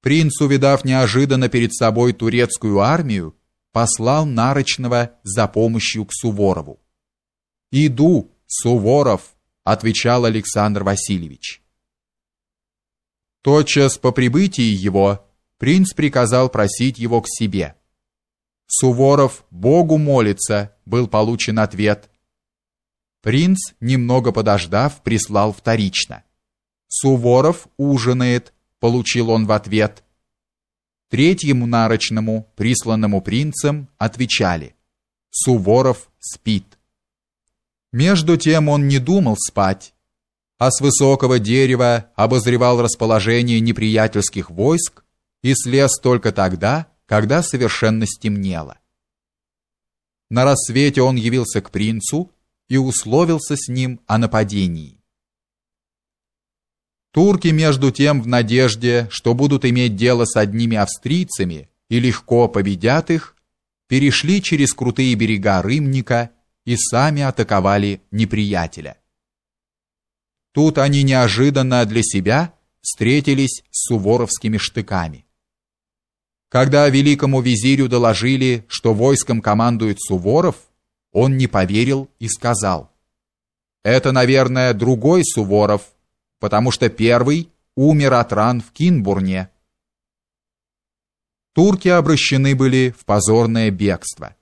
Принц, увидав неожиданно перед собой турецкую армию, послал Нарочного за помощью к Суворову. «Иду, Суворов», — отвечал Александр Васильевич. Тотчас по прибытии его принц приказал просить его к себе. Суворов Богу молится, был получен ответ. Принц, немного подождав, прислал вторично. Суворов ужинает, получил он в ответ. Третьему нарочному, присланному принцем, отвечали: Суворов спит. Между тем он не думал спать, а с высокого дерева обозревал расположение неприятельских войск и слез только тогда, когда совершенно стемнело. На рассвете он явился к принцу и условился с ним о нападении. Турки между тем в надежде, что будут иметь дело с одними австрийцами и легко победят их, перешли через крутые берега Рымника и сами атаковали неприятеля. Тут они неожиданно для себя встретились с суворовскими штыками. Когда великому визирю доложили, что войском командует Суворов, он не поверил и сказал: "Это, наверное, другой Суворов, потому что первый умер от ран в Кинбурне. Турки обращены были в позорное бегство.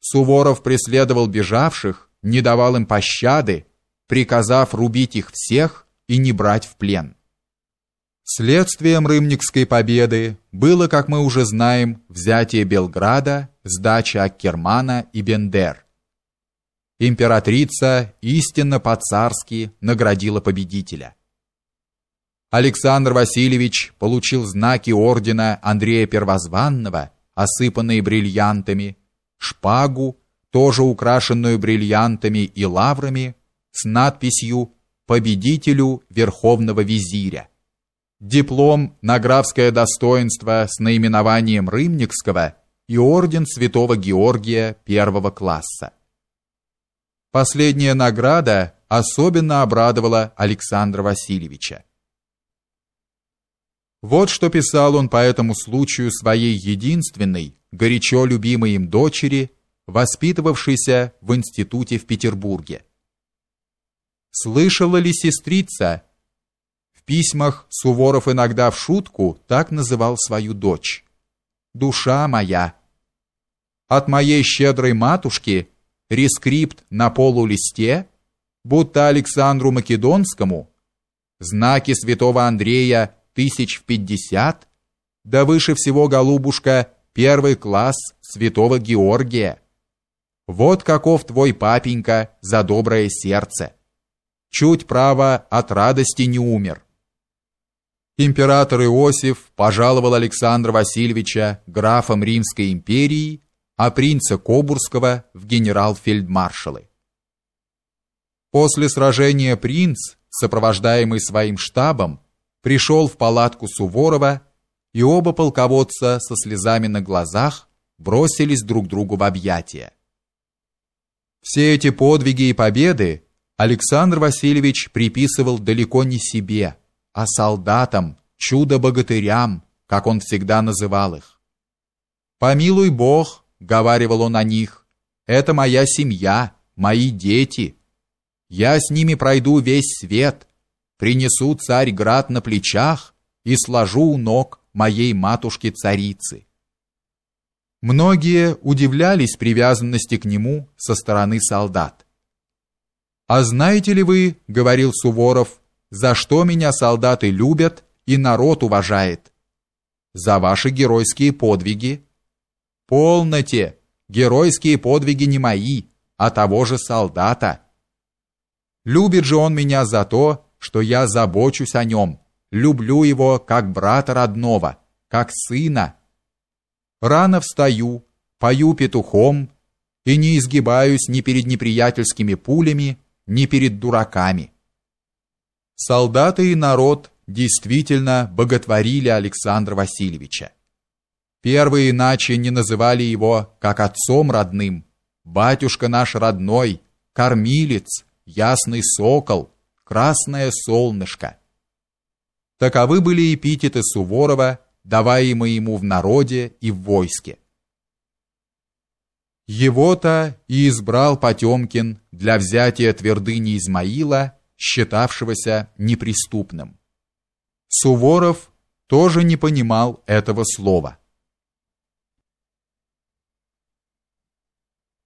Суворов преследовал бежавших, не давал им пощады, приказав рубить их всех и не брать в плен. Следствием Рымникской победы было, как мы уже знаем, взятие Белграда, сдача Аккермана и Бендер императрица истинно по-царски наградила победителя. Александр Васильевич получил знаки ордена Андрея Первозванного, осыпанные бриллиантами, шпагу, тоже украшенную бриллиантами и лаврами, с надписью «Победителю Верховного Визиря». Диплом на графское достоинство с наименованием Рымникского и орден Святого Георгия первого класса. Последняя награда особенно обрадовала Александра Васильевича. Вот что писал он по этому случаю своей единственной, горячо любимой им дочери, воспитывавшейся в институте в Петербурге. Слышала ли сестрица? В письмах Суворов иногда в шутку так называл свою дочь. Душа моя. От моей щедрой матушки рескрипт на полулисте, будто Александру Македонскому, знаки святого Андрея тысяч в пятьдесят, да выше всего, голубушка, первый класс святого Георгия. Вот каков твой папенька за доброе сердце. Чуть право от радости не умер. Император Иосиф пожаловал Александра Васильевича графом Римской империи а принца Кобурского в генерал-фельдмаршалы. После сражения принц, сопровождаемый своим штабом, пришел в палатку Суворова, и оба полководца со слезами на глазах бросились друг другу в объятия. Все эти подвиги и победы Александр Васильевич приписывал далеко не себе, а солдатам, чудо-богатырям, как он всегда называл их. Помилуй Бог, говаривал он о них. Это моя семья, мои дети. Я с ними пройду весь свет, принесу царь-град на плечах и сложу у ног моей матушки-царицы. Многие удивлялись привязанности к нему со стороны солдат. А знаете ли вы, говорил Суворов, за что меня солдаты любят и народ уважает? За ваши геройские подвиги Полноте! Геройские подвиги не мои, а того же солдата. Любит же он меня за то, что я забочусь о нем, люблю его как брата родного, как сына. Рано встаю, пою петухом и не изгибаюсь ни перед неприятельскими пулями, ни перед дураками. Солдаты и народ действительно боготворили Александра Васильевича. Первые иначе не называли его как отцом родным. Батюшка наш родной, кормилец, ясный сокол, красное солнышко. Таковы были эпитеты Суворова даваемые ему в народе и в войске. Его-то и избрал Потемкин для взятия твердыни Измаила, считавшегося неприступным. Суворов тоже не понимал этого слова.